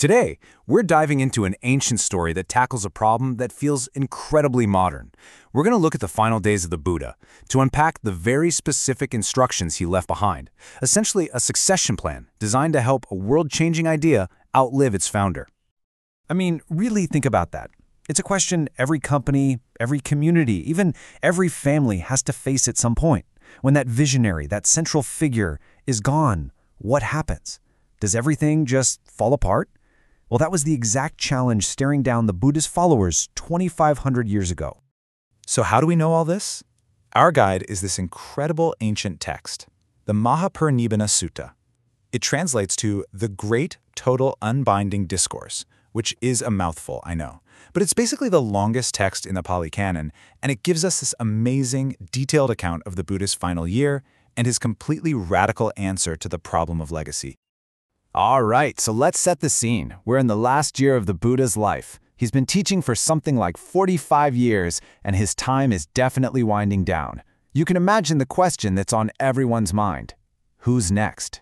Today, we're diving into an ancient story that tackles a problem that feels incredibly modern. We're going to look at the final days of the Buddha to unpack the very specific instructions he left behind, essentially a succession plan designed to help a world-changing idea outlive its founder. I mean, really think about that. It's a question every company, every community, even every family has to face at some point. When that visionary, that central figure, is gone, what happens? Does everything just fall apart? Well, that was the exact challenge staring down the Buddha's followers 2,500 years ago. So how do we know all this? Our guide is this incredible ancient text, the Mahaparinibbana Sutta. It translates to the Great Total Unbinding Discourse, which is a mouthful, I know. But it's basically the longest text in the Pali Canon, and it gives us this amazing, detailed account of the Buddha's final year and his completely radical answer to the problem of legacy. All right, so let's set the scene. We're in the last year of the Buddha's life. He's been teaching for something like 45 years, and his time is definitely winding down. You can imagine the question that's on everyone's mind. Who's next?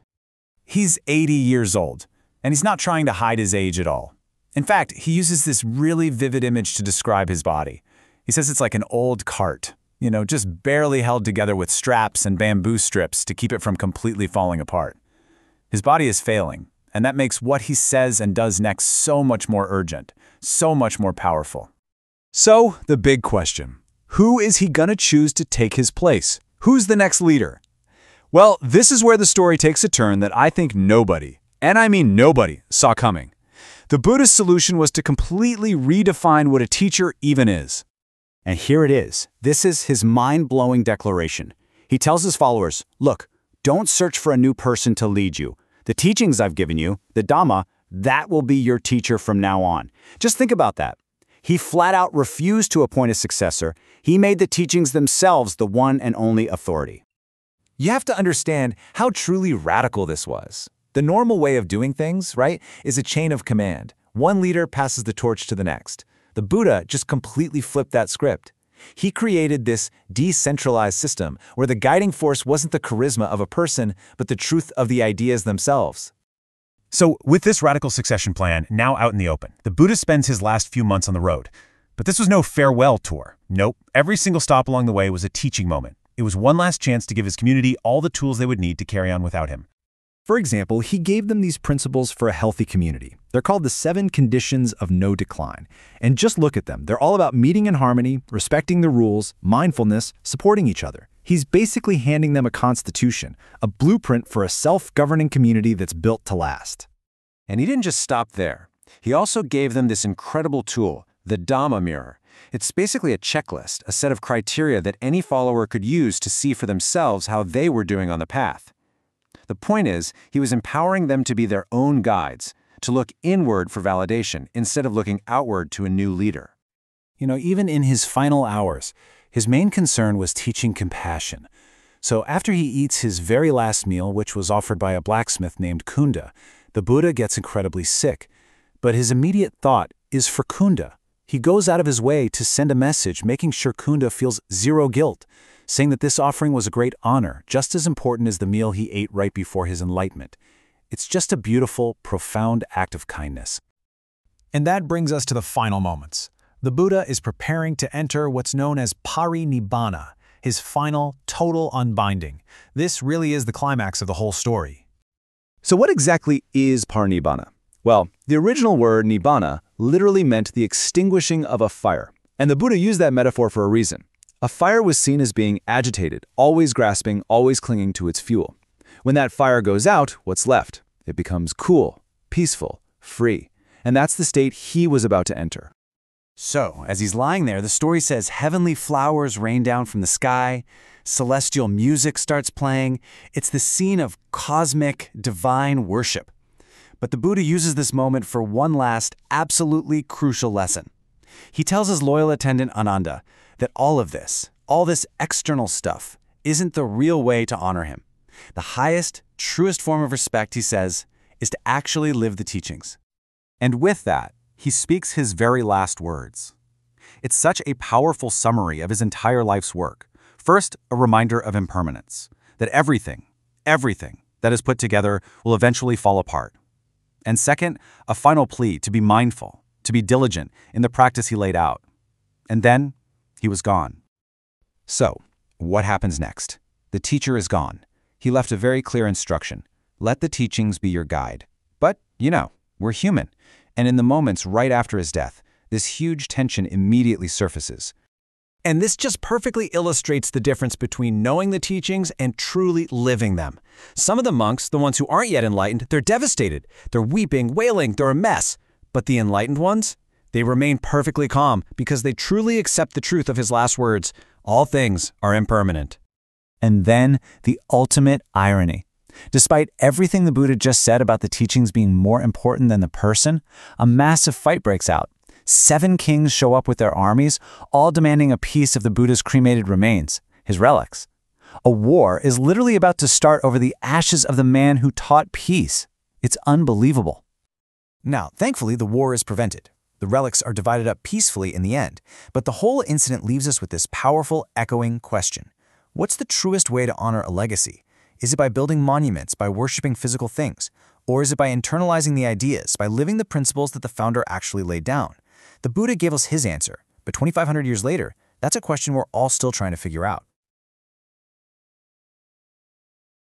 He's 80 years old, and he's not trying to hide his age at all. In fact, he uses this really vivid image to describe his body. He says it's like an old cart, you know, just barely held together with straps and bamboo strips to keep it from completely falling apart. His body is failing, and that makes what he says and does next so much more urgent, so much more powerful. So, the big question who is he gonna choose to take his place? Who's the next leader? Well, this is where the story takes a turn that I think nobody, and I mean nobody, saw coming. The Buddhist solution was to completely redefine what a teacher even is. And here it is. This is his mind blowing declaration. He tells his followers Look, don't search for a new person to lead you. The teachings I've given you, the Dhamma, that will be your teacher from now on. Just think about that. He flat out refused to appoint a successor. He made the teachings themselves the one and only authority. You have to understand how truly radical this was. The normal way of doing things, right, is a chain of command. One leader passes the torch to the next. The Buddha just completely flipped that script. He created this decentralized system where the guiding force wasn't the charisma of a person, but the truth of the ideas themselves. So, with this radical succession plan now out in the open, the Buddha spends his last few months on the road. But this was no farewell tour. Nope, every single stop along the way was a teaching moment. It was one last chance to give his community all the tools they would need to carry on without him. For example, he gave them these principles for a healthy community. They're called the seven conditions of no decline. And just look at them. They're all about meeting in harmony, respecting the rules, mindfulness, supporting each other. He's basically handing them a constitution, a blueprint for a self-governing community that's built to last. And he didn't just stop there. He also gave them this incredible tool, the Dhamma Mirror. It's basically a checklist, a set of criteria that any follower could use to see for themselves how they were doing on the path. The point is, he was empowering them to be their own guides, to look inward for validation instead of looking outward to a new leader. You know, even in his final hours, his main concern was teaching compassion. So after he eats his very last meal, which was offered by a blacksmith named Kunda, the Buddha gets incredibly sick. But his immediate thought is for Kunda. He goes out of his way to send a message making sure Kunda feels zero guilt, saying that this offering was a great honor, just as important as the meal he ate right before his enlightenment. It's just a beautiful, profound act of kindness. And that brings us to the final moments. The Buddha is preparing to enter what's known as parinibbana, his final, total unbinding. This really is the climax of the whole story. So what exactly is parinibbana? Well, the original word nibbana literally meant the extinguishing of a fire, and the Buddha used that metaphor for a reason. A fire was seen as being agitated, always grasping, always clinging to its fuel. When that fire goes out, what's left? It becomes cool, peaceful, free. And that's the state he was about to enter. So, as he's lying there, the story says heavenly flowers rain down from the sky, celestial music starts playing. It's the scene of cosmic, divine worship. But the Buddha uses this moment for one last, absolutely crucial lesson. He tells his loyal attendant Ananda that all of this, all this external stuff, isn't the real way to honor him. The highest, truest form of respect, he says, is to actually live the teachings. And with that, he speaks his very last words. It's such a powerful summary of his entire life's work. First, a reminder of impermanence, that everything, everything that is put together will eventually fall apart. And second, a final plea to be mindful, to be diligent in the practice he laid out. And then he was gone. So, what happens next? The teacher is gone. He left a very clear instruction let the teachings be your guide. But, you know, we're human. And in the moments right after his death, this huge tension immediately surfaces. And this just perfectly illustrates the difference between knowing the teachings and truly living them. Some of the monks, the ones who aren't yet enlightened, they're devastated. They're weeping, wailing, they're a mess. But the enlightened ones, they remain perfectly calm because they truly accept the truth of his last words all things are impermanent. And then the ultimate irony. Despite everything the Buddha just said about the teachings being more important than the person, a massive fight breaks out. Seven kings show up with their armies, all demanding a piece of the Buddha's cremated remains, his relics. A war is literally about to start over the ashes of the man who taught peace. It's unbelievable. Now, thankfully, the war is prevented. The relics are divided up peacefully in the end, but the whole incident leaves us with this powerful, echoing question. What's the truest way to honor a legacy? Is it by building monuments, by worshiping physical things? Or is it by internalizing the ideas, by living the principles that the founder actually laid down? The Buddha gave us his answer, but 2,500 years later, that's a question we're all still trying to figure out.